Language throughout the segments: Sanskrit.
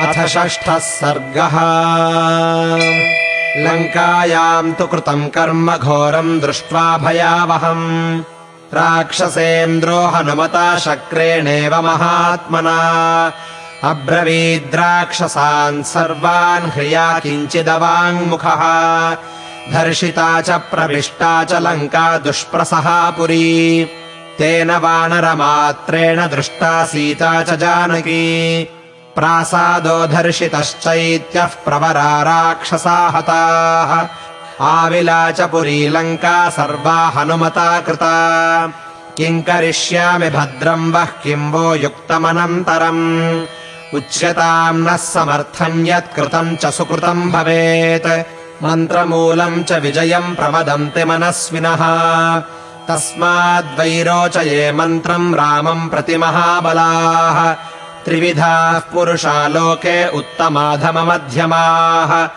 अथ षष्ठः सर्गः। लङ्कायाम् तु कृतम् कर्म घोरम् दृष्ट्वा भयावहम्। राक्षसेन्द्रो हनुमता शक्रेणेव महात्मना। अब्रवीद्राक्षसान् सर्वान् ह्रिया किञ्चिदवाङ्मुखः। धर्षिता च प्रविष्टा च लङ्का दुष्प्रसहा पुरी। तेन वानरमात्रेण दृष्टा सीता च जानकी प्रासादो धर्षितश्चैत्यः प्रवरा राक्षसा हताः। आविलाच पुरी लङ्का सर्वा हनुमता कृता। किम् करिष्यामि भद्रम् वः किम् वो युक्तमनन्तरम्। उच्यताम् नः समर्थम् यत्कृतम् च सुकृतम् भवेत्। मन्त्रमूलम् च विजयम् प्रवदन्ति मनस्विनः। तस्माद्वैरोचये मन्त्रम् रामम् प्रति महाबलाः त्रिविधाः पुरुषा लोके उत्तमाधममध्यमाः।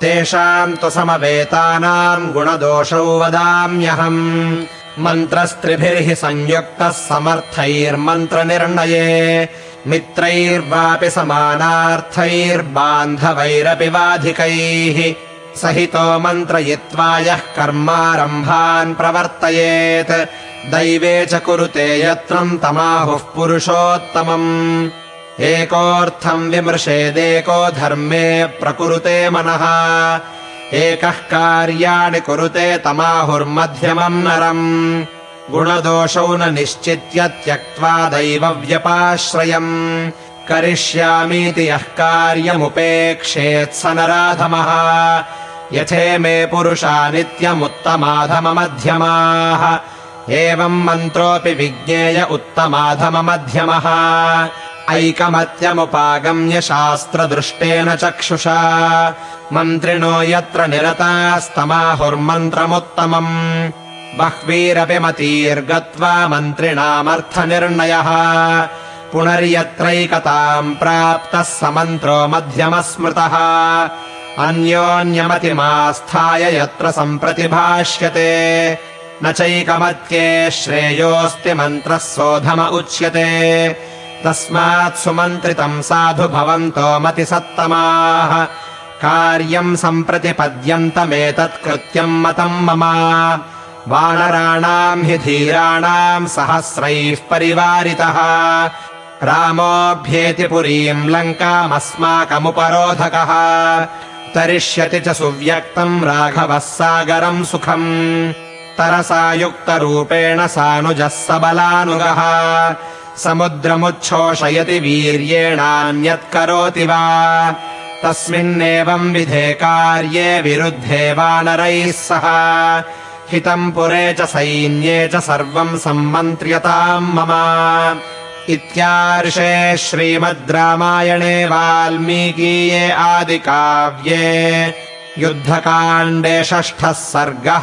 तेषाम् तु समवेतानाम् गुणदोषौ वदाम्यहम्। मन्त्रस्त्रिभिर्हि संयुक्तः समर्थैर्मन्त्रनिर्णये। मित्रैर्वापि समानार्थैर्बान्धवैरपि वाधिकैः। सहितो मन्त्रयित्वा यः कर्मारम्भान् प्रवर्तयेत्। दैवे च कुरुते यत्रम् तमाहुः पुरुषोत्तमम् एकोऽर्थम् विमृशेदेको धर्मे प्रकुरुते मनः। एकः कार्याणि कुरुते तमाहुर्मध्यमम् नरम्। गुणदोषौ न निश्चित्य त्यक्त्वा दैवव्यपाश्रयम्। करिष्यामीति यः कार्यमुपेक्षेत्स नराधमः। यथे मे पुरुषा नित्यमुत्तमाधममध्यमाः। एवम् मन्त्रोऽपि विज्ञेय उत्तमाधममध्यमः ऐकमत्यमुपागम्य शास्त्रदृष्टेन चक्षुषा। मन्त्रिणो यत्र निरतास्तमाहुर्मन्त्रमुत्तमम्। बह्वीरपि मतीर्गत्वा मन्त्रिणामर्थनिर्णयः। पुनर्यत्रैकताम् प्राप्तः स मन्त्रो मध्यमः स्मृतः अन्योन्यमतिमास्थाय यत्र सम्प्रतिभाष्यते। न चैकमत्ये श्रेयोऽस्ति मन्त्रः सोऽधम उच्यते तस्मात् सुमन्त्रितम् साधु भवन्तो मतिसत्तमाः। कार्यम् सम्प्रतिपद्यन्तमेतत् कृत्यम् मतम् मम। वानराणाम् हि धीराणाम् सहस्रैः परिवारितः। रामोऽभ्येति पुरीम् लङ्कामस्माकमुपरोधकः। तरिष्यति च सुव्यक्तम् राघवः सागरम् सुखम्। तरसा युक्तरूपेण सानुजः सबलानुगः समुद्रमुच्छोषयति वीर्येणान्यत्करोति वा। तस्मिन्नेवम् विधे कार्ये विरुद्धे वानरैः सह। हितम् पुरे च सैन्ये च सर्वम् सम्मन्त्र्यताम् मम। इत्यार्षे श्रीमद् रामायणे वाल्मीकीये आदिकाव्ये युद्धकाण्डे षष्ठः सर्गः